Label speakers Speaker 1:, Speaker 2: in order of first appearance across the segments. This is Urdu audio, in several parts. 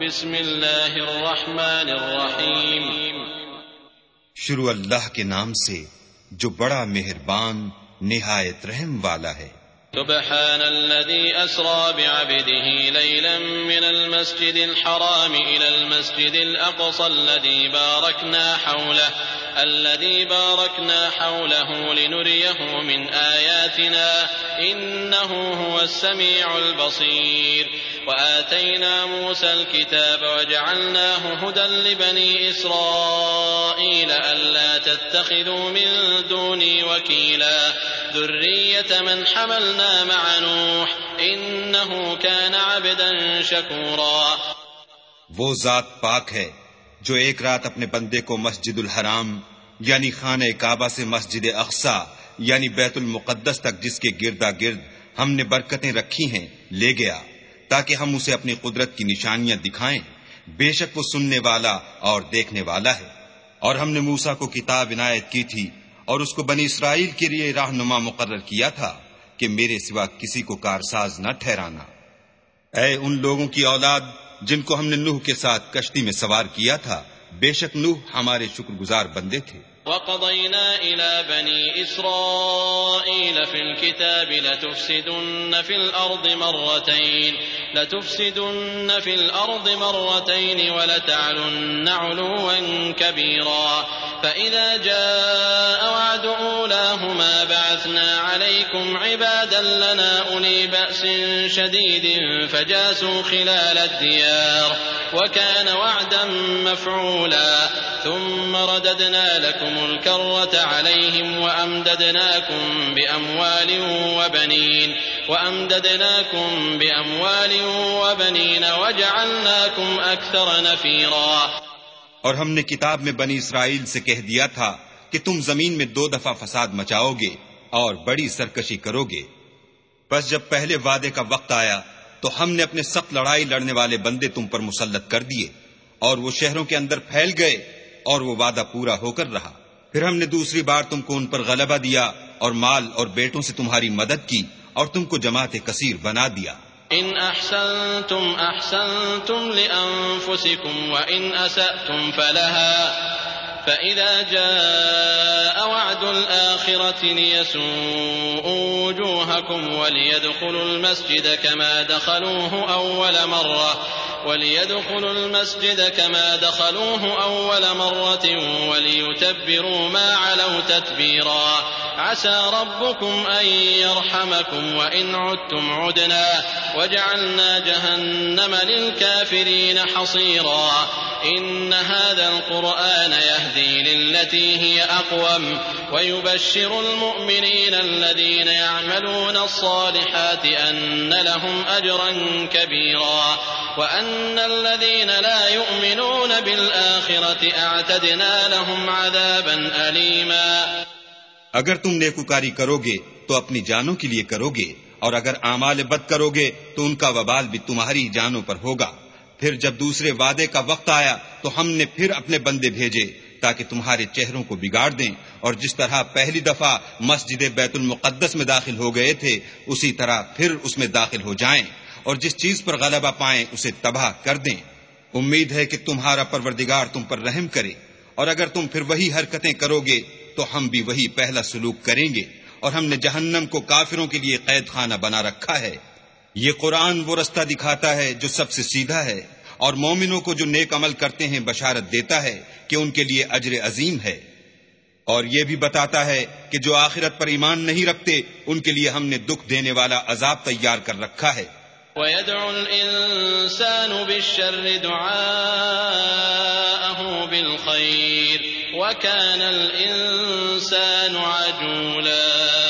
Speaker 1: بسم اللہ الرحمن الرحیم
Speaker 2: شروع اللہ کے نام سے جو بڑا مہربان نہایت رحم والا ہے
Speaker 1: سبحان الذي اسرا بعبده ليلا من المسجد الحرام الى المسجد الاقصى الذي باركنا حوله الذي باركنا حوله لنريه من اياتنا انه هو السميع البصير وآتينا موسى الكتاب وجعلناه هدى لبني إسرائيل ألا تتخذوا من دوني وكيلا ذرية من حملنا مع نوح إنه كان عبدا شكورا
Speaker 2: وہ ذات پاک ہے جو ایک رات اپنے بندے کو مسجد الحرام یعنی خانہ کعبہ سے مسجد اقسا یعنی بیت المقدس تک جس کے گردا گرد ہم نے برکتیں رکھی ہیں لے گیا تاکہ ہم اسے اپنی قدرت کی نشانیاں دکھائیں بے شک وہ سننے والا اور دیکھنے والا ہے اور ہم نے موسا کو کتاب عنایت کی تھی اور اس کو بنی اسرائیل کے لیے رہنما مقرر کیا تھا کہ میرے سوا کسی کو کارساز نہ ٹھہرانا اے ان لوگوں کی اولاد جن کو ہم نے نوح کے ساتھ کشتی میں سوار کیا تھا بے شک نوح ہمارے شکر گزار بندے تھے
Speaker 1: وقضينا إلى بني إسرائيل في الكتاب لا تفسدن في الأرض مرتين لا تفسدن في الأرض مرتين ولا تعلن علوا كبيرا فإذا جاء وعد أولاهما بعثنا عليكم عبادا لنا أولي بأس شديد فجاسوا خلال الديار وكان وعدا مفعولا ثم رددنا لكم الكرة عليهم وأمددناكم بأموال وبنين وأمددناكم بأموال وبنين وجعلناكم أكثر نفيرا
Speaker 2: اور ہم نے کتاب میں بنی اسرائیل سے کہہ دیا تھا کہ تم زمین میں دو دفعہ فساد مچاؤ گے اور بڑی سرکشی کرو گے بس جب پہلے وعدے کا وقت آیا تو ہم نے اپنے سخت لڑائی لڑنے والے بندے تم پر مسلط کر دیے اور وہ شہروں کے اندر پھیل گئے اور وہ وعدہ پورا ہو کر رہا پھر ہم نے دوسری بار تم کو ان پر غلبہ دیا اور مال اور بیٹوں سے تمہاری مدد کی اور تم کو جماعت کثیر بنا دیا
Speaker 1: ان احسنتم احسنتم فَإِذَا جَاءَ وَعْدُ الْآخِرَةِ لِيَسُوءُوا وُجُوهَكُمْ وَلِيَدْخُلُوا الْمَسْجِدَ كَمَا دَخَلُوهُ أَوَّلَ مَرَّةٍ وليدخلوا المسجد كما دخلوه أول مرة وليتبروا ما علوا تتبيرا عسى ربكم أن يرحمكم وإن عدتم عدنا وجعلنا جهنم للكافرين حصيرا إن هذا القرآن يهدي للتي هي أقوم ويبشر المؤمنين الذين يعملون الصالحات أن لهم أجرا كبيرا وأن الذين لا يؤمنون بالآخرة أعتدنا لهم عذابا أليما
Speaker 2: اگر تم نیکوکاری کرو گے تو اپنی جانوں کے لیے کرو گے اور اگر اعمال بد کرو گے تو ان کا وبال بھی تمہاری جانوں پر ہوگا پھر جب دوسرے وعدے کا وقت آیا تو ہم نے پھر اپنے بندے بھیجے تاکہ تمہارے چہروں کو بگاڑ دیں اور جس طرح پہلی دفعہ مسجد بیت المقدس میں داخل ہو گئے تھے اسی طرح پھر اس میں داخل ہو جائیں اور جس چیز پر غلبہ پائیں اسے تباہ کر دیں امید ہے کہ تمہارا پروردگار تم پر رحم کرے اور اگر تم پھر وہی حرکتیں کرو گے تو ہم بھی وہی پہلا سلوک کریں گے اور ہم نے جہنم کو کافروں کے لیے قید خانہ بنا رکھا ہے یہ قرآن وہ رستہ دکھاتا ہے جو سب سے سیدھا ہے اور مومنوں کو جو نیک عمل کرتے ہیں بشارت دیتا ہے کہ ان کے لیے اجر عظیم ہے اور یہ بھی بتاتا ہے کہ جو آخرت پر ایمان نہیں رکھتے ان کے لیے ہم نے دکھ دینے والا عذاب تیار کر رکھا ہے
Speaker 1: وَيَدْعُ الْإِنسَانُ الْإِنسَانُ بِالشَّرِّ دُعَاءَهُ بِالْخَيْرِ وَكَانَ عَجُولًا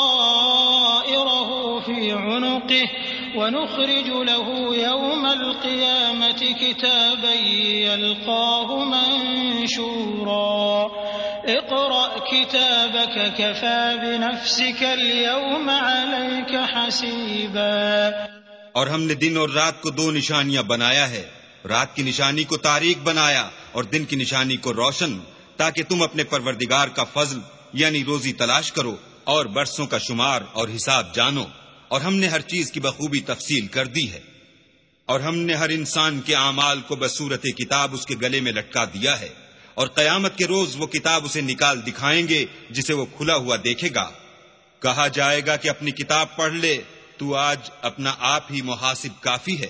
Speaker 3: له يوم القيامة كتابا يلقاه منشورا اقرأ كتابك كفى بنفسك اليوم عليك حسيبا
Speaker 2: اور ہم نے دن اور رات کو دو نشانیاں بنایا ہے رات کی نشانی کو تاریخ بنایا اور دن کی نشانی کو روشن تاکہ تم اپنے پروردگار کا فضل یعنی روزی تلاش کرو اور برسوں کا شمار اور حساب جانو اور ہم نے ہر چیز کی بخوبی تفصیل کر دی ہے اور ہم نے ہر انسان کے اعمال کو بصورت کتاب اس کے گلے میں لٹکا دیا ہے اور قیامت کے روز وہ کتاب اسے نکال دکھائیں گے جسے وہ کھلا ہوا دیکھے گا کہا جائے گا کہ اپنی کتاب پڑھ لے تو آج اپنا آپ ہی محاسب کافی ہے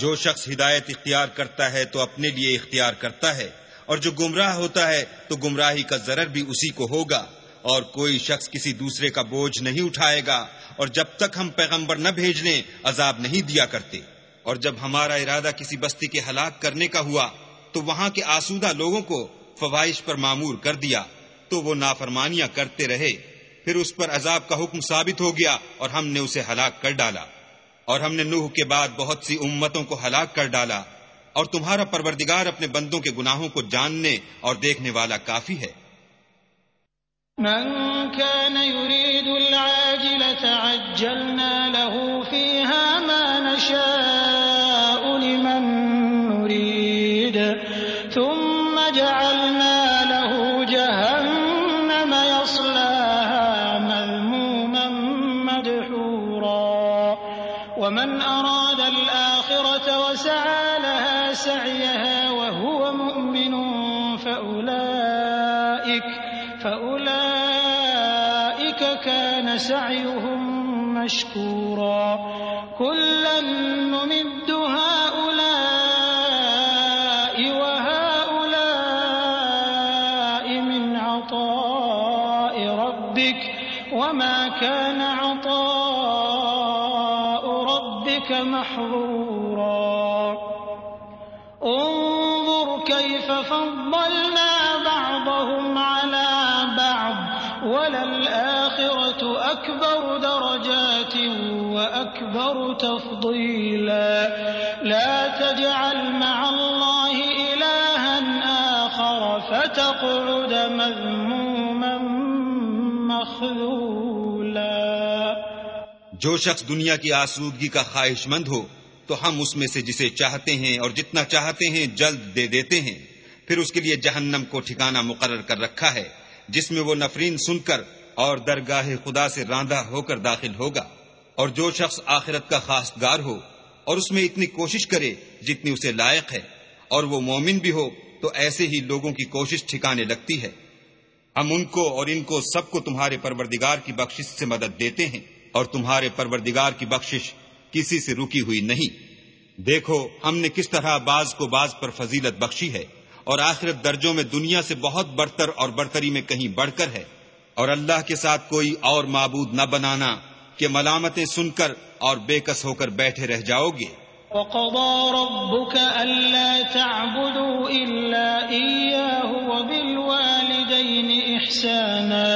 Speaker 2: جو شخص ہدایت اختیار کرتا ہے تو اپنے لیے اختیار کرتا ہے اور جو گمراہ ہوتا ہے تو گمراہی کا ضرر بھی اسی کو ہوگا اور کوئی شخص کسی دوسرے کا بوجھ نہیں اٹھائے گا اور جب تک ہم پیغمبر نہ بھیجنے عذاب نہیں دیا کرتے اور جب ہمارا ارادہ کسی بستی کے ہلاک کرنے کا ہوا تو وہاں کے آسودہ لوگوں کو فوائش پر معمور کر دیا تو وہ نافرمانیاں کرتے رہے پھر اس پر عذاب کا حکم ثابت ہو گیا اور ہم نے اسے ہلاک کر ڈالا اور ہم نے نوح کے بعد بہت سی امتوں کو ہلاک کر ڈالا اور تمہارا پروردگار اپنے بندوں کے گناہوں کو جاننے اور دیکھنے والا کافی ہے
Speaker 3: من كان يريد سعيهم مشكورا كل درجات وأكبر تفضيلا لا تجعل مع الله إلها آخر فتقعد مخذولا
Speaker 2: جو شخص دنیا کی آسودگی کا خواہش مند ہو تو ہم اس میں سے جسے چاہتے ہیں اور جتنا چاہتے ہیں جلد دے دیتے ہیں پھر اس کے لیے جہنم کو ٹھکانہ مقرر کر رکھا ہے جس میں وہ نفرین سن کر اور درگاہ خدا سے راندہ ہو کر داخل ہوگا اور جو شخص آخرت کا خاص گار ہو اور اس میں اتنی کوشش کرے جتنی اسے لائق ہے اور وہ مومن بھی ہو تو ایسے ہی لوگوں کی کوشش ٹھکانے لگتی ہے ہم ان کو اور ان کو کو سب تمہارے پروردگار کی بخشش سے مدد دیتے ہیں اور تمہارے پروردگار کی بخشش کسی سے رکی ہوئی نہیں دیکھو ہم نے کس طرح بعض کو بعض پر فضیلت بخشی ہے اور آخرت درجوں میں دنیا سے بہت برتر اور برتری میں کہیں بڑھ کر ہے اور اللہ کے ساتھ کوئی اور معبود نہ بنانا کہ ملامتیں سن کر اور بے کس ہو کر بیٹھے رہ جاؤ گے
Speaker 3: وَقَضَى رَبُّكَ أَلَّا تَعْبُدُوا إِلَّا إِيَّاهُ وَبِالْوَالِدَيْنِ إِحْسَانًا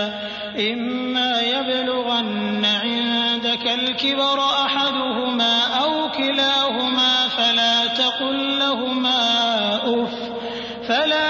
Speaker 3: إِمَّا يَبْلُغَنَّ عِنْدَكَ الْكِبَرَ أَحَدُهُمَا أَوْ كِلَاهُمَا فَلَا تَقُلْ لَهُمَا أُفْ فَلَا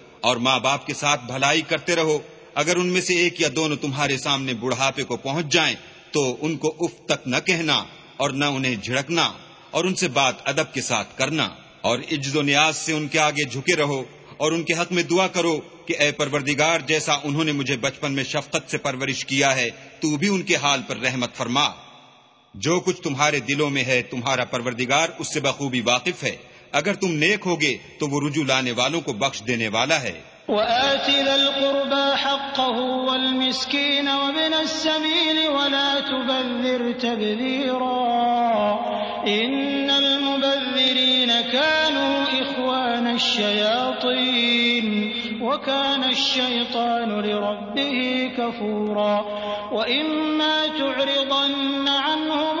Speaker 2: اور ماں باپ کے ساتھ بھلائی کرتے رہو اگر ان میں سے ایک یا دونوں تمہارے سامنے بڑھاپے کو پہنچ جائیں تو ان کو اف تک نہ کہنا اور نہ انہیں جھڑکنا اور ان سے بات ادب کے ساتھ کرنا اور عجز و نیاز سے ان کے آگے جھکے رہو اور ان کے حق میں دعا کرو کہ اے پروردگار جیسا انہوں نے مجھے بچپن میں شفقت سے پرورش کیا ہے تو بھی ان کے حال پر رحمت فرما جو کچھ تمہارے دلوں میں ہے تمہارا پروردگار اس سے بخوبی واقف ہے اگر تم نیک ہوگے تو وہ رجوع لانے والوں کو بخش دینے والا ہے القربى حقه والمسكين وابن
Speaker 3: السبيل ولا تبذر تبذيرا إن المبذرين كانوا إخوان الشياطين وكان الشيطان لربه كفورا وإما تعرضن عنهم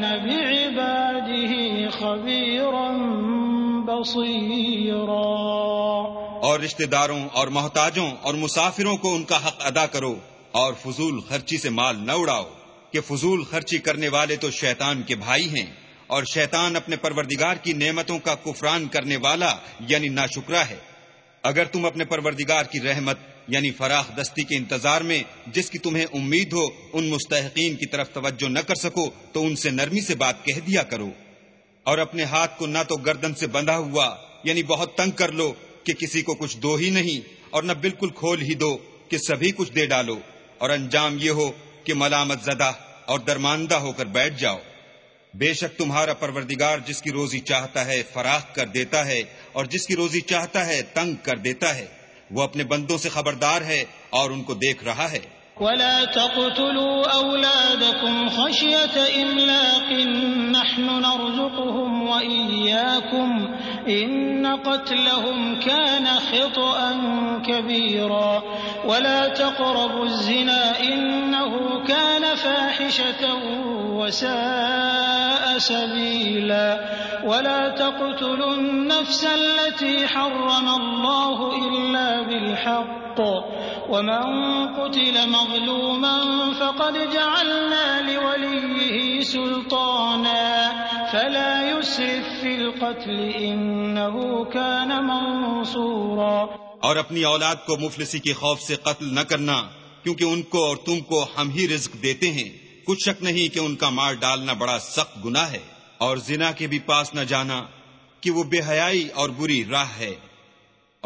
Speaker 3: بعباده خبيرا بصيرا
Speaker 2: اور رشتہ داروں اور محتاجوں اور مسافروں کو ان کا حق ادا کرو اور فضول خرچی سے مال نہ اڑاؤ کہ فضول خرچی کرنے والے تو شیطان کے بھائی ہیں اور شیطان اپنے پروردگار کی نعمتوں کا کفران کرنے والا یعنی ناشکرا ہے اگر تم اپنے پروردگار کی رحمت یعنی فراخ دستی کے انتظار میں جس کی تمہیں امید ہو ان مستحقین کی طرف توجہ نہ کر سکو تو ان سے نرمی سے بات کہہ دیا کرو اور اپنے ہاتھ کو نہ تو گردن سے بندھا ہوا یعنی بہت تنگ کر لو کہ کسی کو کچھ دو ہی نہیں اور نہ بالکل کھول ہی دو کہ سبھی کچھ دے ڈالو اور انجام یہ ہو کہ ملامت زدہ اور درماندہ ہو کر بیٹھ جاؤ بے شک تمہارا پروردگار جس کی روزی چاہتا ہے فراخ کر دیتا ہے اور جس کی روزی چاہتا ہے تنگ کر دیتا ہے وہ اپنے بندوں سے خبردار ہے اور ان کو دیکھ رہا ہے
Speaker 3: ولا تقتلوا أولادكم خشية إملاق نحن نرزقهم وإياكم إن قتلهم كان خطأا كبيرا ولا تقربوا الزنا إنه كان فاحشة وساء سبيلا ولا تقتلوا النفس التي حرم الله إلا بالحق الْحَقُّ وَمَنْ قُتِلَ مَظْلُومًا فَقَدْ جَعَلْنَا لِوَلِيِّهِ سُلْطَانًا فَلَا يُسْرِفْ فِي الْقَتْلِ إِنَّهُ كَانَ مَنْصُورًا
Speaker 2: اور اپنی اولاد کو مفلسی کے خوف سے قتل نہ کرنا کیونکہ ان کو اور تم کو ہم ہی رزق دیتے ہیں کچھ شک نہیں کہ ان کا مار ڈالنا بڑا سخت گنا ہے اور زنا کے بھی پاس نہ جانا کہ وہ بے حیائی اور بری راہ ہے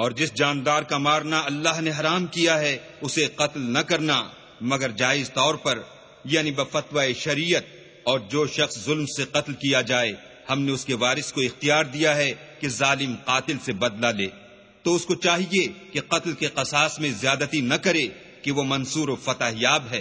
Speaker 2: اور جس جاندار کا مارنا اللہ نے حرام کیا ہے اسے قتل نہ کرنا مگر جائز طور پر یعنی بفتو شریعت اور جو شخص ظلم سے قتل کیا جائے ہم نے اس کے وارث کو اختیار دیا ہے کہ ظالم قاتل سے بدلہ لے تو اس کو چاہیے کہ قتل کے قصاص میں زیادتی نہ کرے کہ وہ منصور و فتح یاب ہے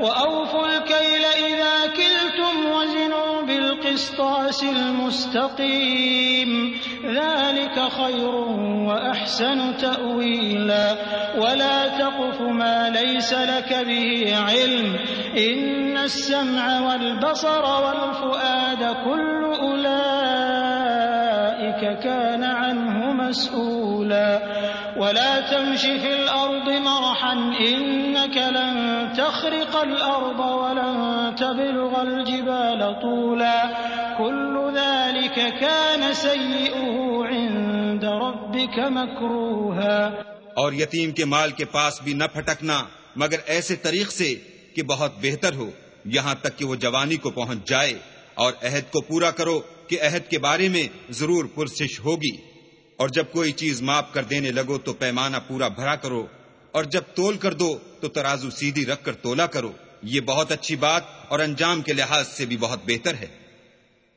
Speaker 3: وَأَوْفُوا الْكَيْلَ إِذَا كِلْتُمْ وَزِنُوا بِالْقِسْطَاسِ الْمُسْتَقِيمِ ذَلِكَ خَيْرٌ وَأَحْسَنُ تَأْوِيلًا وَلَا تَقْفُ مَا لَيْسَ لَكَ بِهِ عِلْمٌ إِنَّ السَّمْعَ وَالْبَصَرَ وَالْفُؤَادَ كُلُّ أُولَٰئِكَ أولئك كان عنه مسؤولا ولا تمش في الأرض مرحا إنك لن تخرق الأرض ولن تبلغ الجبال طولا كل ذلك كان سيئه عند ربك مكروها
Speaker 2: اور یتیم کے مال کے پاس بھی نہ پھٹکنا مگر ایسے طریق سے کہ بہت بہتر ہو یہاں تک کہ وہ جوانی کو پہنچ جائے اور عہد کو پورا کرو عہد کے بارے میں ضرور پرسش ہوگی اور جب کوئی چیز معاف کر دینے لگو تو پیمانہ پورا بھرا کرو اور جب تول کر دو تو ترازو سیدھی رکھ کر تولا کرو یہ بہت اچھی بات اور انجام کے لحاظ سے بھی بہت بہتر ہے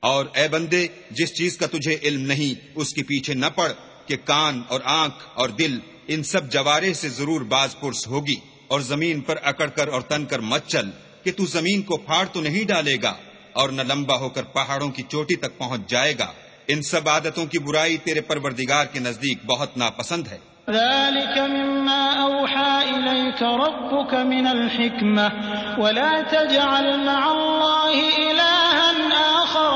Speaker 2: اور اے بندے جس چیز کا تجھے علم نہیں اس کے پیچھے نہ پڑ کہ کان اور آنکھ اور دل ان سب جوارے سے ضرور باز پرس ہوگی اور زمین پر اکڑ کر اور تن کر مت چل کہ تو زمین کو پھاڑ تو نہیں ڈالے گا اور نہ لمبا ہو کر پہاڑوں کی چوٹی تک پہنچ جائے گا ان سب عادتوں کی برائی تیرے پروردگار کے نزدیک بہت ناپسند ہے
Speaker 3: ذلك مما أوحى إليك ربك من الحكمة ولا تجعل مع الله إله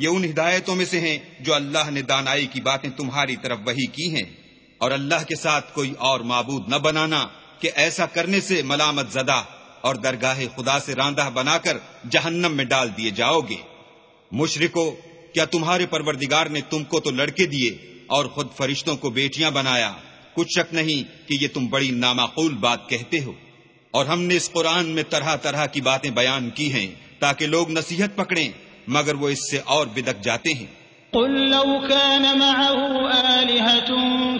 Speaker 2: یہ ان ہدایتوں میں سے ہیں جو اللہ نے دانائی کی باتیں تمہاری طرف وہی کی ہیں اور اللہ کے ساتھ کوئی اور معبود نہ بنانا کہ ایسا کرنے سے ملامت زدہ اور درگاہ خدا سے راندہ بنا کر جہنم میں ڈال دیے جاؤ گے مشرکو کیا تمہارے پروردگار نے تم کو تو لڑکے دیے اور خود فرشتوں کو بیٹیاں بنایا کچھ شک نہیں کہ یہ تم بڑی نامعقول بات کہتے ہو اور ہم نے اس قرآن میں طرح طرح کی باتیں بیان کی ہیں تاکہ لوگ نصیحت پکڑیں مگر وہ اس سے اور بدک جاتے ہیں
Speaker 3: قل لو كان معه آلهة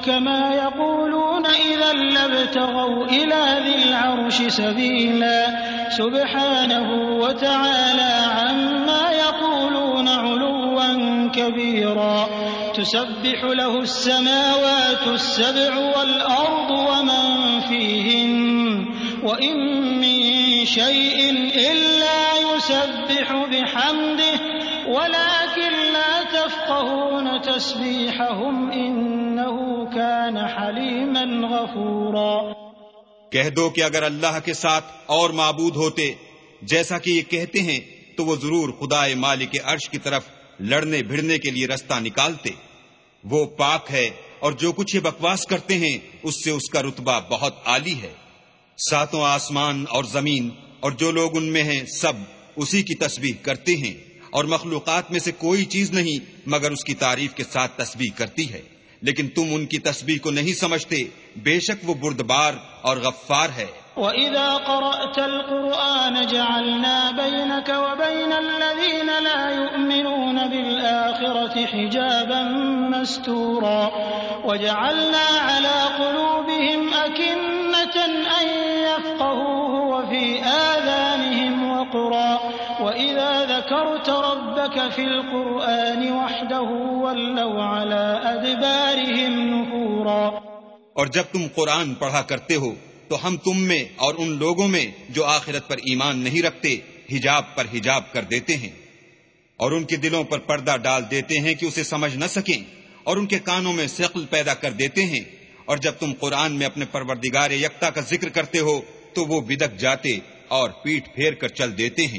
Speaker 3: كما يقولون إذا لابتغوا إلى ذي العرش سبيلا سبحانه وتعالى عما يقولون علوا كبيرا تسبح له السماوات السبع والأرض ومن فيهن وإن من شيء إلا يسبح بحمده ولكن لا تفقهون تسبيحهم إنه كان حليما غفورا
Speaker 2: کہہ دو کہ اگر اللہ کے ساتھ اور معبود ہوتے جیسا کہ یہ کہتے ہیں تو وہ ضرور خدا مالک عرش کی طرف لڑنے بھڑنے کے لیے رستہ نکالتے وہ پاک ہے اور جو کچھ یہ بکواس کرتے ہیں اس سے اس کا رتبہ بہت عالی ہے ساتوں آسمان اور زمین اور جو لوگ ان میں ہیں سب اسی کی تسبیح کرتے ہیں اور مخلوقات میں سے کوئی چیز نہیں مگر اس کی تعریف کے ساتھ تسبیح کرتی ہے لیکن تم ان کی تسبیح کو نہیں سمجھتے بے شک وہ بردبار اور غفار ہے
Speaker 3: وَإِذَا قَرَأْتَ الْقُرْآنَ جَعَلْنَا بَيْنَكَ وَبَيْنَ الَّذِينَ لَا يُؤْمِنُونَ بِالْآخِرَةِ حِجَابًا مَسْتُورًا وَجَعَلْنَا عَلَى قُلُوبِهِمْ أَكِنَّةً أَن يَفْقَهُوهُ وَفِي آذَا
Speaker 2: اور جب تم قرآن پڑھا کرتے ہو تو ہم تم میں اور ان لوگوں میں جو آخرت پر ایمان نہیں رکھتے حجاب پر حجاب کر دیتے ہیں اور ان کے دلوں پر پردہ ڈال دیتے ہیں کہ اسے سمجھ نہ سکیں اور ان کے کانوں میں سقل پیدا کر دیتے ہیں اور جب تم قرآن میں اپنے پروردگار یکتا کا ذکر کرتے ہو تو وہ بدک جاتے اور پیٹ پھیر کر چل دیتے ہیں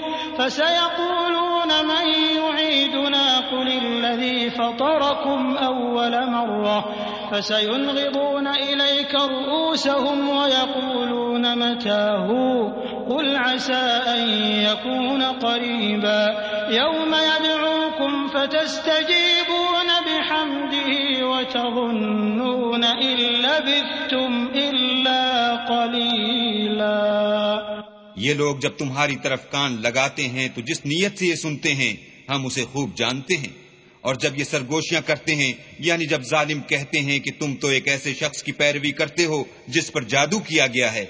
Speaker 3: فسيقولون من يعيدنا قل الذي فطركم أول مرة فسينغضون إليك رؤوسهم ويقولون متاهوا قل عسى أن يكون قريبا يوم يدعوكم فتستجيبون بحمده وتظنون إن لبثتم إلا
Speaker 2: یہ لوگ جب تمہاری طرف کان لگاتے ہیں تو جس نیت سے یہ سنتے ہیں ہم اسے خوب جانتے ہیں اور جب یہ سرگوشیاں کرتے ہیں یعنی جب ظالم کہتے ہیں کہ تم تو ایک ایسے شخص کی پیروی کرتے ہو جس پر جادو کیا گیا ہے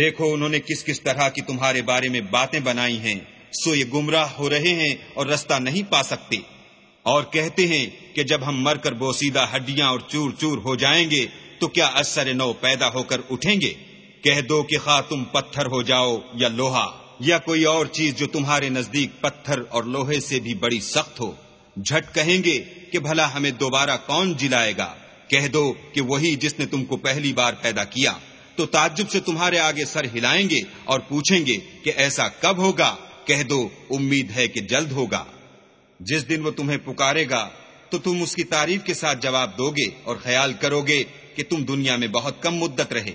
Speaker 2: دیکھو انہوں نے کس کس طرح کی تمہارے بارے میں باتیں بنائی ہیں سو یہ گمراہ ہو رہے ہیں اور رستہ نہیں پا سکتے اور کہتے ہیں کہ جب ہم مر کر بوسیدہ ہڈیاں اور چور چور ہو جائیں گے تو کیا اثر نو پیدا ہو کر اٹھیں گے کہہ دو کہ خواہ تم پتھر ہو جاؤ یا لوہا یا کوئی اور چیز جو تمہارے نزدیک پتھر اور لوہے سے بھی بڑی سخت ہو جھٹ کہیں گے کہ بھلا ہمیں دوبارہ کون جلائے گا کہہ دو کہ وہی جس نے تم کو پہلی بار پیدا کیا تو تعجب سے تمہارے آگے سر ہلائیں گے اور پوچھیں گے کہ ایسا کب ہوگا کہہ دو امید ہے کہ جلد ہوگا جس دن وہ تمہیں پکارے گا تو تم اس کی تعریف کے ساتھ جواب دو گے اور خیال کرو گے کہ تم دنیا میں بہت کم مدت رہے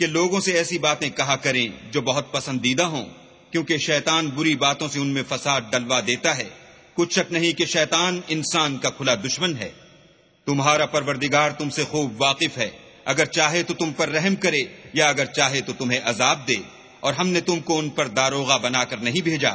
Speaker 2: کہ لوگوں سے ایسی باتیں کہا کریں جو بہت پسندیدہ ہوں کیونکہ شیطان بری باتوں سے ان میں فساد ڈلوا دیتا ہے کچھ شک نہیں کہ شیطان انسان کا کھلا دشمن ہے تمہارا پروردگار تم سے خوب واقف ہے اگر چاہے تو تم پر رحم کرے یا اگر چاہے تو تمہیں عذاب دے اور ہم نے تم کو ان پر داروغہ بنا کر نہیں بھیجا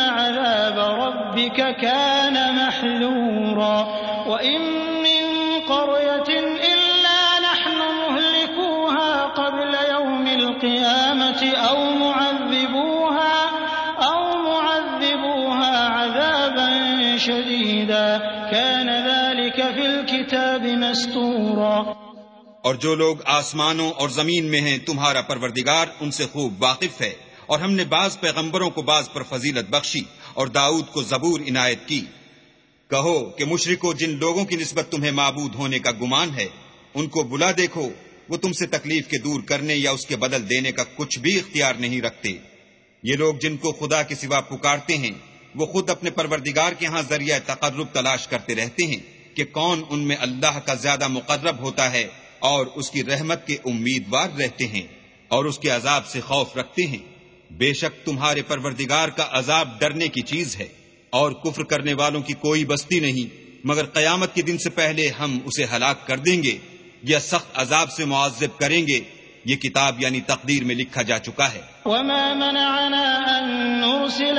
Speaker 3: عذاب ربك كان محذورا وإن من قرية إلا نحن مهلكوها قبل يوم القيامة أو معذبوها, أو معذبوها عذابا شديدا كان ذلك في الكتاب مستورا
Speaker 2: اور جو لوگ آسمانوں اور زمین میں ہیں تمہارا پروردگار ان سے خوب واقف ہے اور ہم نے بعض پیغمبروں کو بعض پر فضیلت بخشی اور داؤد کو زبور عنایت کی کہو کہ مشرکو جن لوگوں کی نسبت تمہیں معبود ہونے کا گمان ہے ان کو بلا دیکھو وہ تم سے تکلیف کے دور کرنے یا اس کے بدل دینے کا کچھ بھی اختیار نہیں رکھتے یہ لوگ جن کو خدا کے سوا پکارتے ہیں وہ خود اپنے پروردگار کے ہاں ذریعہ تقرب تلاش کرتے رہتے ہیں کہ کون ان میں اللہ کا زیادہ مقرب ہوتا ہے اور اس کی رحمت کے امیدوار رہتے ہیں اور اس کے عذاب سے خوف رکھتے ہیں بے شک تمہارے پروردگار کا عذاب ڈرنے کی چیز ہے اور کفر کرنے والوں کی کوئی بستی نہیں مگر قیامت کے دن سے پہلے ہم اسے ہلاک کر دیں گے یا سخت عذاب سے معذب کریں گے یہ کتاب یعنی تقدیر میں لکھا جا چکا ہے
Speaker 3: وما منعنا ان نرسل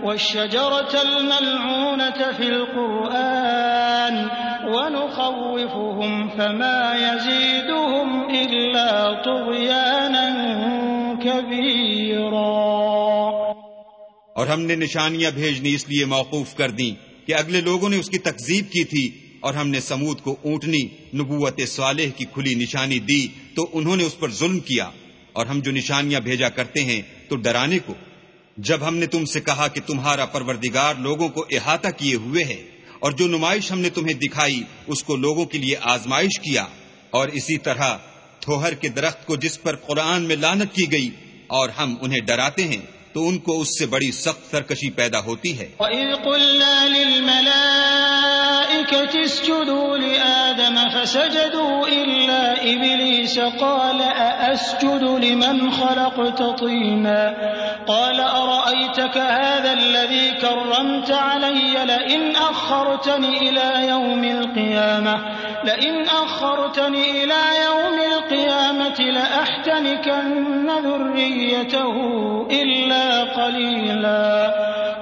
Speaker 3: اور ہم
Speaker 2: نے نشانیاں بھیجنی اس لیے موقوف کر دیں کہ اگلے لوگوں نے اس کی تقسیب کی تھی اور ہم نے سمود کو اونٹنی نبوت صالح کی کھلی نشانی دی تو انہوں نے اس پر ظلم کیا اور ہم جو نشانیاں بھیجا کرتے ہیں تو ڈرانے کو جب ہم نے تم سے کہا کہ تمہارا پروردگار لوگوں کو احاطہ کیے ہوئے ہے اور جو نمائش ہم نے تمہیں دکھائی اس کو لوگوں کے لیے آزمائش کیا اور اسی طرح تھوہر کے درخت کو جس پر قرآن میں لانت کی گئی اور ہم انہیں ڈراتے ہیں تو ان کو اس سے بڑی سخت سرکشی پیدا ہوتی ہے
Speaker 3: وَإِذْ قُلْنَا اسجدوا فسجدوا قال قال لمن خلقت طينا هذا الذي كرمت علي لئن پال کم يوم انخر لئن ملتی نخر يوم مل اچھا ذريته چولہ پلی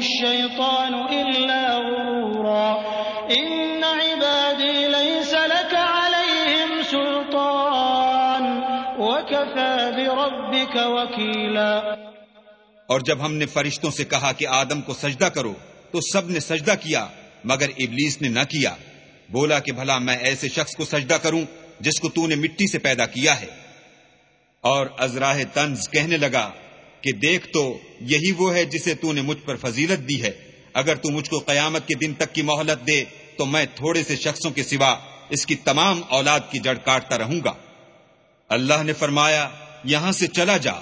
Speaker 3: اور
Speaker 2: جب ہم نے فرشتوں سے کہا کہ آدم کو سجدہ کرو تو سب نے سجدہ کیا مگر ابلیس نے نہ کیا بولا کہ بھلا میں ایسے شخص کو سجدہ کروں جس کو تو نے مٹی سے پیدا کیا ہے اور ازراہ تنز کہنے لگا کہ دیکھ تو یہی وہ ہے جسے تو نے مجھ پر فضیلت دی ہے اگر تو مجھ کو قیامت کے دن تک کی مہلت دے تو میں تھوڑے سے شخصوں کے سوا اس کی تمام اولاد کی جڑ کاٹتا رہوں گا اللہ نے فرمایا یہاں سے چلا جا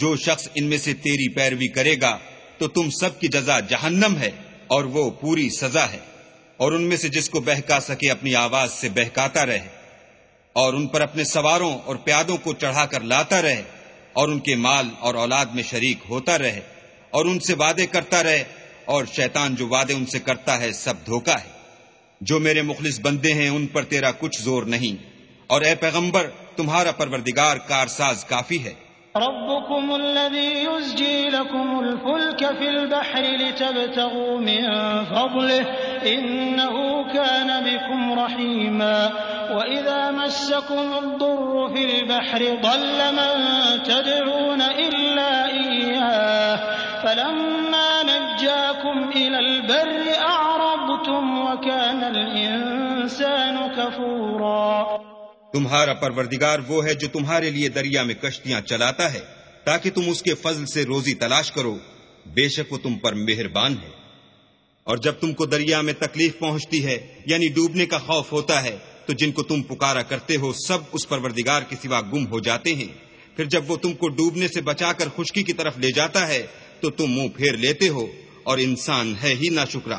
Speaker 2: جو شخص ان میں سے تیری پیروی کرے گا تو تم سب کی جزا جہنم ہے اور وہ پوری سزا ہے اور ان میں سے جس کو بہکا سکے اپنی آواز سے بہکاتا رہے اور ان پر اپنے سواروں اور پیادوں کو چڑھا کر لاتا رہے اور ان کے مال اور اولاد میں شریک ہوتا رہے اور ان سے وعدے کرتا رہے اور شیطان جو وعدے ان سے کرتا ہے سب دھوکا ہے جو میرے مخلص بندے ہیں ان پر تیرا کچھ زور نہیں اور اے پیغمبر تمہارا پروردگار کارساز ساز کافی ہے
Speaker 3: ربكم الذي لكم الفلك في البحر لتبتغوا من فضله إنه كان بكم رحيما وإذا مسكم الضر في البحر ضل من تدعون إلا إياه فلما نجاكم إلى البر أعربتم وكان الإنسان
Speaker 2: كفورا تمہارا پروردگار وہ ہے جو تمہارے لیے دریا میں کشتیاں چلاتا ہے تاکہ تم اس کے فضل سے روزی تلاش کرو بے شک وہ تم پر مہربان ہے اور جب تم کو دریا میں تکلیف پہنچتی ہے یعنی ڈوبنے کا خوف ہوتا ہے تو جن کو تم پکارا کرتے ہو سب اس پروردگار کے سوا گم ہو جاتے ہیں پھر جب وہ تم کو ڈوبنے سے بچا کر خشکی کی طرف لے جاتا ہے تو تم منہ پھیر لیتے ہو اور انسان ہے ہی نہ شکرا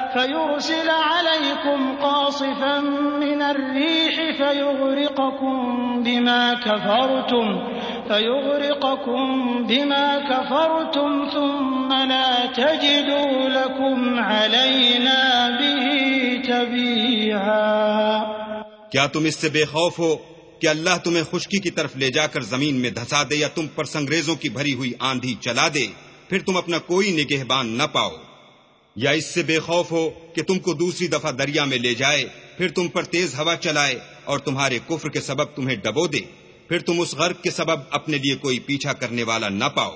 Speaker 3: فيرسل عليكم قاصفا من الريح فيغرقكم فيغرقكم بما بما كفرتم كفرتم ثم لا تجدوا لكم
Speaker 2: علينا به تبيعا کیا تم اس سے بے خوف ہو کہ اللہ تمہیں خشکی کی طرف لے جا کر زمین میں دھسا دے یا تم پر سنگریزوں کی بھری ہوئی آندھی چلا دے پھر تم اپنا کوئی نگہبان نہ پاؤ یا اس سے بے خوف ہو کہ تم کو دوسری دفعہ دریا میں لے جائے پھر تم پر تیز ہوا چلائے اور تمہارے کفر کے سبب تمہیں ڈبو دے پھر تم اس غرق کے سبب اپنے لیے کوئی پیچھا کرنے والا نہ پاؤ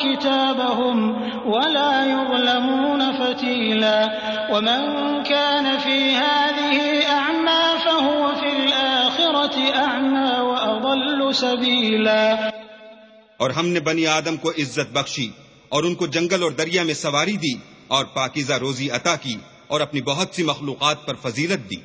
Speaker 3: كتابهم ولا يظلمون فتيلا ومن كان في هذه أعمى فهو في الآخرة أعمى وأضل سبيلا
Speaker 2: اور ہم نے بنی آدم کو عزت بخشی اور ان کو جنگل اور دریا میں سواری دی اور پاکیزہ روزی عطا کی اور اپنی بہت سی مخلوقات پر فضیلت دی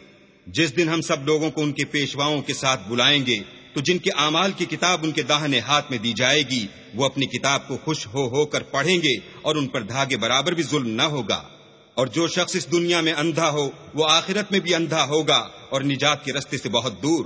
Speaker 2: جس دن ہم سب لوگوں کو ان کے پیشواؤں کے ساتھ بلائیں گے تو جن کے اعمال کی کتاب ان کے داہنے ہاتھ میں دی جائے گی وہ اپنی کتاب کو خوش ہو ہو کر پڑھیں گے اور ان پر دھاگے برابر بھی ظلم نہ ہوگا اور جو شخص اس دنیا میں اندھا ہو وہ آخرت میں بھی اندھا ہوگا اور نجات کے رستے سے بہت دور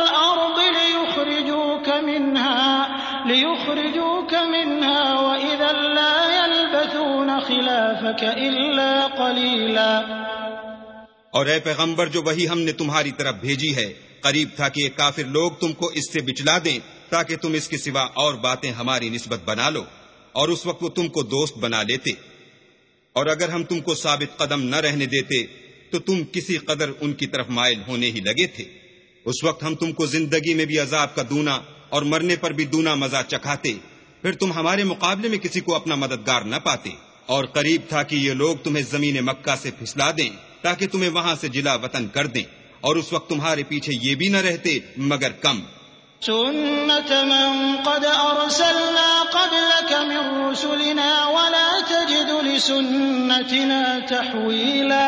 Speaker 2: اور اے پیغمبر جو وہی ہم نے تمہاری طرف بھیجی ہے قریب تھا کہ کافر لوگ تم کو اس سے بچلا دیں تاکہ تم اس کے سوا اور باتیں ہماری نسبت بنا لو اور اس وقت وہ تم کو دوست بنا لیتے اور اگر ہم تم کو ثابت قدم نہ رہنے دیتے تو تم کسی قدر ان کی طرف مائل ہونے ہی لگے تھے اس وقت ہم تم کو زندگی میں بھی عذاب کا دونا اور مرنے پر بھی دونا مزہ چکھاتے پھر تم ہمارے مقابلے میں کسی کو اپنا مددگار نہ پاتے اور قریب تھا کہ یہ لوگ تمہیں زمین مکہ سے پھسلا دیں تاکہ تمہیں وہاں سے جلا وطن کر دیں اور اس وقت تمہارے پیچھے یہ بھی نہ رہتے مگر کم
Speaker 3: سنت من من قد ارسلنا قبلك رسلنا ولا تجد لسنتنا تحویلا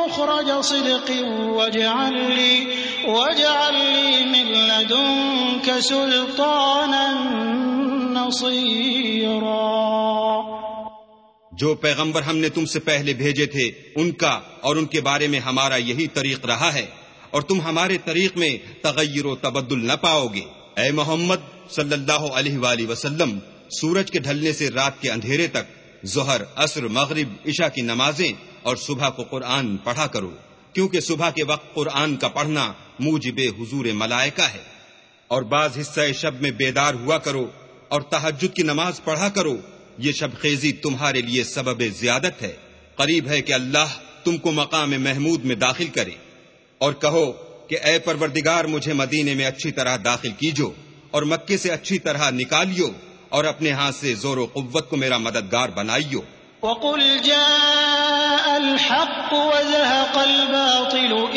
Speaker 3: مخرج صدق واجعل واجعل لي لي من لدنك سلطانا نصيرا
Speaker 2: جو پیغمبر ہم نے تم سے پہلے بھیجے تھے ان کا اور ان کے بارے میں ہمارا یہی طریق رہا ہے اور تم ہمارے طریق میں تغیر و تبدل نہ پاؤ گے اے محمد صلی اللہ علیہ وآلہ وسلم سورج کے ڈھلنے سے رات کے اندھیرے تک ظہر اصر مغرب عشاء کی نمازیں اور صبح کو قرآن پڑھا کرو کیونکہ صبح کے وقت قرآن کا پڑھنا موجب بے حضور ملائکہ ہے اور بعض حصہ شب میں بیدار ہوا کرو اور تحجد کی نماز پڑھا کرو یہ شب خیزی تمہارے لیے سبب زیادت ہے قریب ہے کہ اللہ تم کو مقام محمود میں داخل کرے اور کہو کہ اے پروردگار مجھے مدینے میں اچھی طرح داخل کیجو اور مکے سے اچھی طرح نکالیو اور اپنے ہاتھ سے زور و قوت کو میرا مددگار بنائیو
Speaker 3: وقل بنائیے الحق وزهق الباطل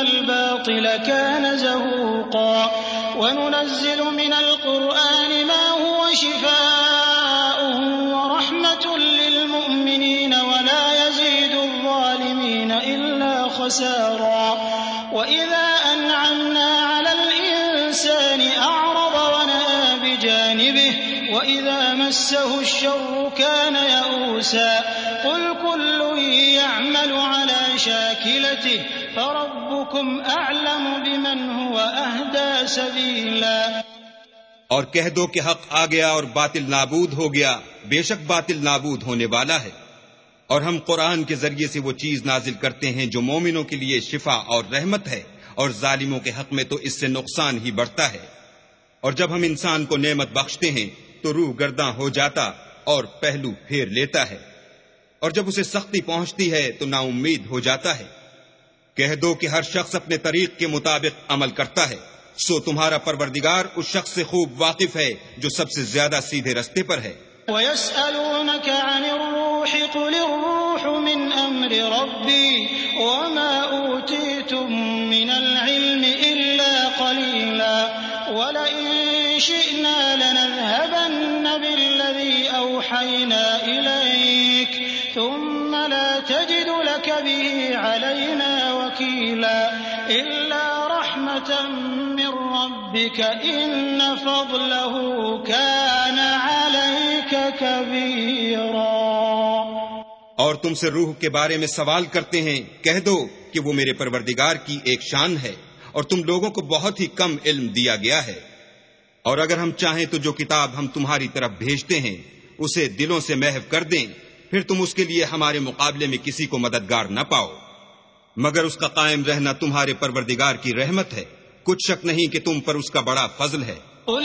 Speaker 3: الباطل إن كان زهوقا وننزل من القرآن ما هو شفاء ورحمة للمؤمنين ولا يزيد الظالمين إلا خسارا وإذا أنعمنا اور
Speaker 2: کہہ دو کہ حق آ گیا اور باطل نابود ہو گیا بے شک باطل نابود ہونے والا ہے اور ہم قرآن کے ذریعے سے وہ چیز نازل کرتے ہیں جو مومنوں کے لیے شفا اور رحمت ہے اور ظالموں کے حق میں تو اس سے نقصان ہی بڑھتا ہے اور جب ہم انسان کو نعمت بخشتے ہیں تو روح گرداں ہو جاتا اور پہلو پھیر لیتا ہے اور جب اسے سختی پہنچتی ہے تو نا امید ہو جاتا ہے کہہ دو کہ ہر شخص اپنے طریق کے مطابق عمل کرتا ہے سو تمہارا پروردگار اس شخص سے خوب واقف ہے جو سب سے زیادہ سیدھے رستے پر ہے
Speaker 3: بالذي أوحينا إليك ثم لا تجد لك به علينا وكيلا إلا رحمة من ربك إن فضله كان عليك كبيرا
Speaker 2: اور تم سے روح کے بارے میں سوال کرتے ہیں کہہ دو کہ وہ میرے پروردگار کی ایک شان ہے اور تم لوگوں کو بہت ہی کم علم دیا گیا ہے اور اگر ہم چاہیں تو جو کتاب ہم تمہاری طرف بھیجتے ہیں اسے دلوں سے محو کر دیں پھر تم اس کے لیے ہمارے مقابلے میں کسی کو مددگار نہ پاؤ مگر اس کا قائم رہنا تمہارے پروردگار کی رحمت ہے کچھ شک نہیں کہ تم پر اس کا بڑا فضل ہے
Speaker 3: قل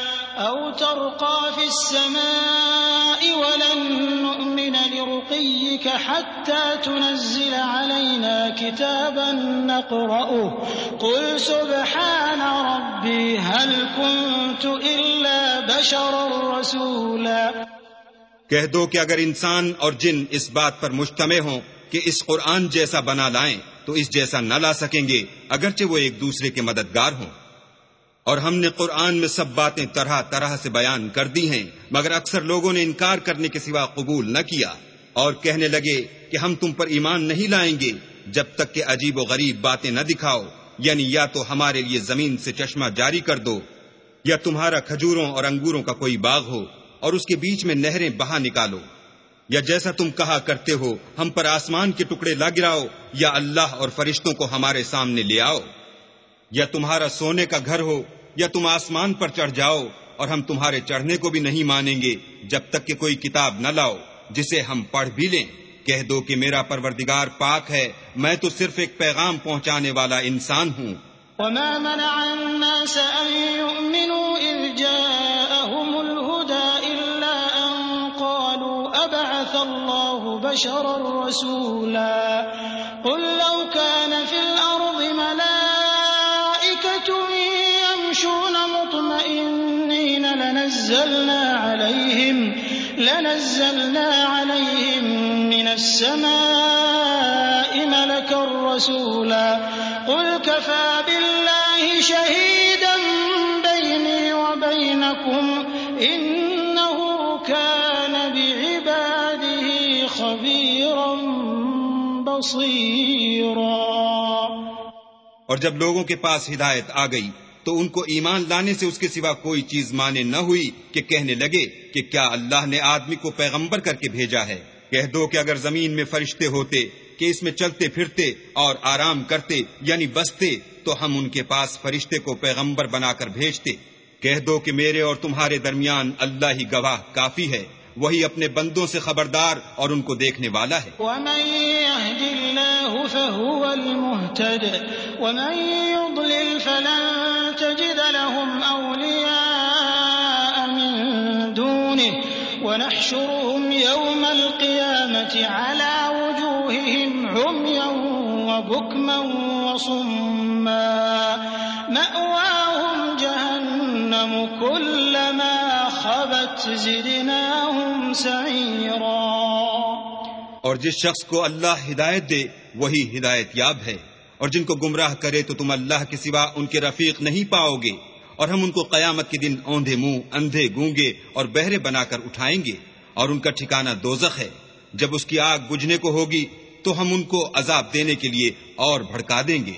Speaker 3: أَوْ تَرْقَى فِي السَّمَاءِ وَلَن نُّؤْمِنَ لِرُقِيِّكَ حَتَّى تُنَزِّلَ عَلَيْنَا كِتَابًا نَّقْرَؤُهُ قُلْ سُبْحَانَ رَبِّي هَلْ كُنتُ إِلَّا بَشَرًا رَّسُولًا
Speaker 2: کہہ دو کہ اگر انسان اور جن اس بات پر مجتمع ہوں کہ اس قرآن جیسا بنا لائیں تو اس جیسا نہ لا سکیں گے اگرچہ وہ ایک دوسرے کے مددگار ہوں اور ہم نے قرآن میں سب باتیں طرح طرح سے بیان کر دی ہیں مگر اکثر لوگوں نے انکار کرنے کے سوا قبول نہ کیا اور کہنے لگے کہ ہم تم پر ایمان نہیں لائیں گے جب تک کہ عجیب و غریب باتیں نہ دکھاؤ یعنی یا تو ہمارے لیے زمین سے چشمہ جاری کر دو یا تمہارا کھجوروں اور انگوروں کا کوئی باغ ہو اور اس کے بیچ میں نہریں بہا نکالو یا جیسا تم کہا کرتے ہو ہم پر آسمان کے ٹکڑے لا گراؤ یا اللہ اور فرشتوں کو ہمارے سامنے لے آؤ یا تمہارا سونے کا گھر ہو یا تم آسمان پر چڑھ جاؤ اور ہم تمہارے چڑھنے کو بھی نہیں مانیں گے جب تک کہ کوئی کتاب نہ لاؤ جسے ہم پڑھ بھی لیں کہہ دو کہ میرا پروردگار پاک ہے میں تو صرف ایک پیغام پہنچانے والا انسان ہوں
Speaker 3: وما منع الناس يؤمنوا جاءهم الهدى قالوا الله بشرا رسولا قل لو كان في لنزلنا عليهم لنزلنا عليهم من السماء ملكا رسولا قل كفى بالله شهيدا بيني وبينكم إنه كان بعباده خبيرا بصيرا
Speaker 2: اور جب لوگوں کے پاس ہدایت آ گئی تو ان کو ایمان لانے سے اس کے سوا کوئی چیز مانے نہ ہوئی کہ کہنے لگے کہ کیا اللہ نے آدمی کو پیغمبر کر کے بھیجا ہے کہہ دو کہ اگر زمین میں فرشتے ہوتے کہ اس میں چلتے پھرتے اور آرام کرتے یعنی بستے تو ہم ان کے پاس فرشتے کو پیغمبر بنا کر بھیجتے کہہ دو کہ میرے اور تمہارے درمیان اللہ ہی گواہ کافی ہے وہی اپنے بندوں سے خبردار اور ان کو دیکھنے والا ہے
Speaker 3: ومن تجد لهم أولياء من دونه ونحشرهم يوم القيامة على وجوههم عميا وبكما وصما مأواهم جهنم كلما خبت زدناهم سعيرا
Speaker 2: اور جس شخص کو اللہ ہدایت دے وہی ہدایت یاب ہے اور جن کو گمراہ کرے تو تم اللہ کے سوا ان کے رفیق نہیں پاؤ گے اور ہم ان کو قیامت کے دن اوندے منہ اندھے گونگے اور بہرے بنا کر اٹھائیں گے اور ان کا ٹھکانہ دوزخ ہے جب اس کی آگ بجھنے کو ہوگی تو ہم ان کو عذاب دینے کے لیے اور بھڑکا دیں گے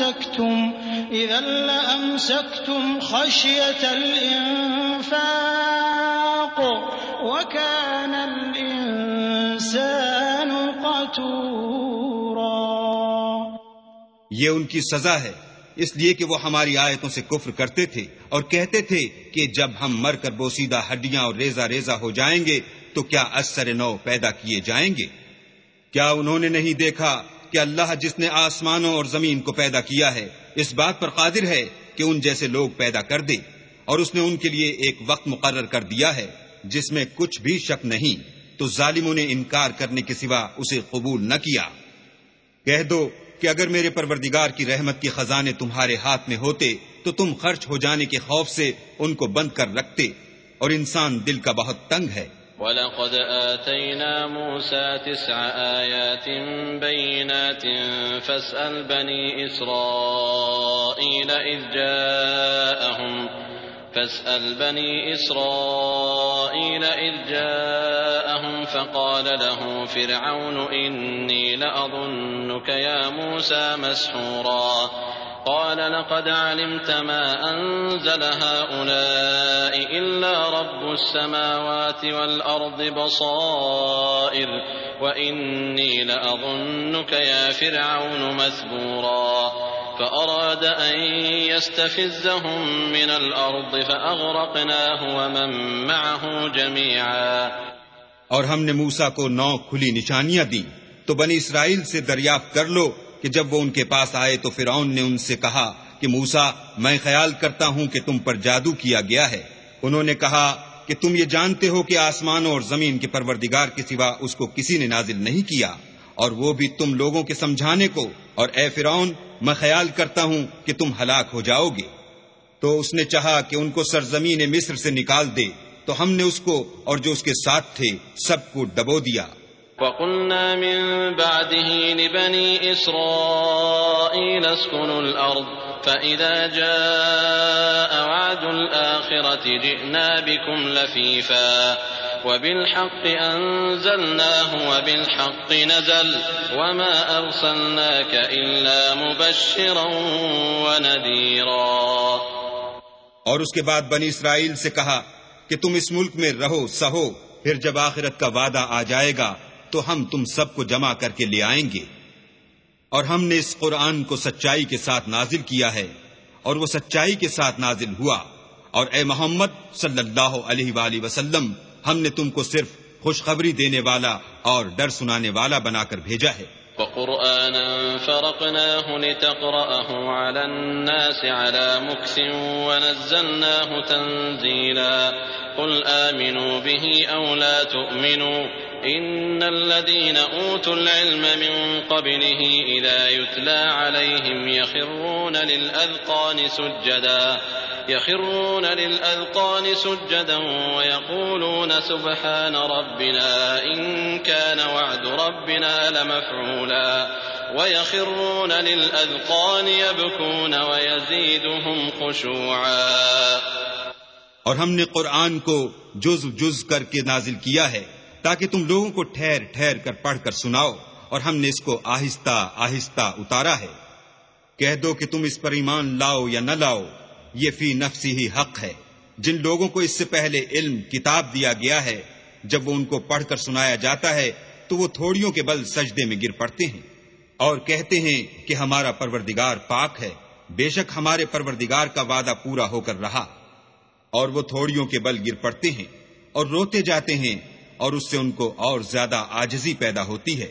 Speaker 3: أَمْسَكْتُمْ إِذًا لَّأَمْسَكْتُمْ خَشْيَةَ الْإِنفَاقِ وَكَانَ الْإِنسَانُ قَتُورًا
Speaker 2: یہ ان کی سزا ہے اس لیے کہ وہ ہماری آیتوں سے کفر کرتے تھے اور کہتے تھے کہ جب ہم مر کر بوسیدہ ہڈیاں اور ریزہ ریزہ ہو جائیں گے تو کیا اثر نو پیدا کیے جائیں گے کیا انہوں نے نہیں دیکھا کہ اللہ جس نے آسمانوں اور زمین کو پیدا کیا ہے اس بات پر قادر ہے کہ ان جیسے لوگ پیدا کر دے اور اس نے ان کے لیے ایک وقت مقرر کر دیا ہے جس میں کچھ بھی شک نہیں تو ظالموں نے انکار کرنے کے سوا اسے قبول نہ کیا کہہ دو کہ اگر میرے پروردگار کی رحمت کی خزانے تمہارے ہاتھ میں ہوتے تو تم خرچ ہو جانے کے خوف سے ان کو بند کر رکھتے اور انسان دل کا بہت تنگ ہے
Speaker 1: إِسْرَائِيلَ إِذْ جَاءَهُمْ فاسأل بني إسرائيل إذ جاءهم فقال له فرعون إني لأظنك يا موسى مسحورا قال لقد علمت ما أنزل هؤلاء إلا رب السماوات والأرض بصائر وإني لأظنك يا فرعون مثبورا فأراد أن يستفزهم من الأرض فأغرقناه ومن معه جميعا
Speaker 2: اور ہم نے موسا کو نو کھلی نشانیاں دیں تو بنی اسرائیل سے دریافت کر لو کہ جب وہ ان کے پاس آئے تو فرعون نے ان سے کہا کہ موسا میں خیال کرتا ہوں کہ تم پر جادو کیا گیا ہے انہوں نے کہا کہ تم یہ جانتے ہو کہ آسمان اور زمین کے پروردگار کے سوا اس کو کسی نے نازل نہیں کیا اور وہ بھی تم لوگوں کے سمجھانے کو اور اے فرعون میں خیال کرتا ہوں کہ تم ہلاک ہو جاؤ گے تو اس نے چاہا کہ ان کو سرزمین مصر سے نکال دے تو ہم نے اس کو اور جو اس کے ساتھ تھے سب کو ڈبو دیا
Speaker 1: وقلنا من بعده لبني إسرائيل اسكنوا الأرض فإذا جاء وعد الآخرة جئنا بكم لفيفا وبالحق أنزلناه وبالحق نزل وما أرسلناك إلا مبشرا ونذيرا
Speaker 2: اور اس کے بعد بنی اسرائیل سے کہا کہ تم اس ملک میں رہو سہو پھر جب آخرت کا وعدہ آ جائے گا تو ہم تم سب کو جمع کر کے لے آئیں گے اور ہم نے اس قرآن کو سچائی کے ساتھ نازل کیا ہے اور وہ سچائی کے ساتھ نازل ہوا اور اے محمد صلی اللہ علیہ وآلہ وسلم ہم نے تم کو صرف خوشخبری دینے والا اور ڈر سنانے والا بنا کر بھیجا ہے
Speaker 1: وَقُرْآنًا فَرَقْنَاهُ لِتَقْرَأَهُ عَلَى النَّاسِ عَلَى مُكْسٍ وَنَزَّلْنَاهُ تَنزِيلًا قُلْ آمِنُوا بِهِ أَوْ لَا تُؤْمِنُوا إن الذين أوتوا العلم من قبله إذا يتلى عليهم يخرون للأذقان سجدا يخرون للأذقان سجدا ويقولون سبحان ربنا إن كان وعد ربنا لمفعولا ويخرون للأذقان يبكون ويزيدهم خشوعا
Speaker 2: اور ہم نے قرآن کو جز جز کر کے نازل کیا ہے تاکہ تم لوگوں کو ٹھہر ٹھہر کر پڑھ کر سناؤ اور ہم نے اس کو آہستہ آہستہ اتارا ہے کہہ دو کہ تم اس پر ایمان لاؤ یا نہ لاؤ یہ فی نفسی ہی حق ہے جن لوگوں کو اس سے پہلے علم کتاب دیا گیا ہے جب وہ ان کو پڑھ کر سنایا جاتا ہے تو وہ تھوڑیوں کے بل سجدے میں گر پڑتے ہیں اور کہتے ہیں کہ ہمارا پروردگار پاک ہے بے شک ہمارے پروردگار کا وعدہ پورا ہو کر رہا اور وہ تھوڑیوں کے بل گر پڑتے ہیں اور روتے جاتے ہیں اور اس سے ان کو اور زیادہ آجزی پیدا ہوتی ہے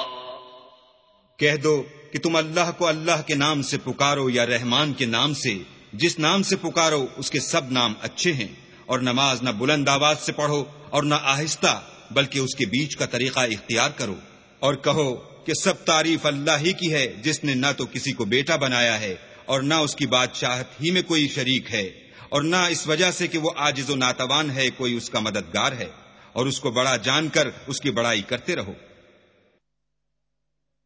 Speaker 2: کہہ دو کہ تم اللہ کو اللہ کے نام سے پکارو یا رحمان کے نام سے جس نام سے پکارو اس کے سب نام اچھے ہیں اور نماز نہ بلند آواز سے پڑھو اور نہ آہستہ بلکہ اس کے بیچ کا طریقہ اختیار کرو اور کہو کہ سب تعریف اللہ ہی کی ہے جس نے نہ تو کسی کو بیٹا بنایا ہے اور نہ اس کی بادشاہت ہی میں کوئی شریک ہے اور نہ اس وجہ سے کہ وہ آجز و ناتوان ہے کوئی اس کا مددگار ہے اور اس کو بڑا جان کر اس کی بڑائی کرتے رہو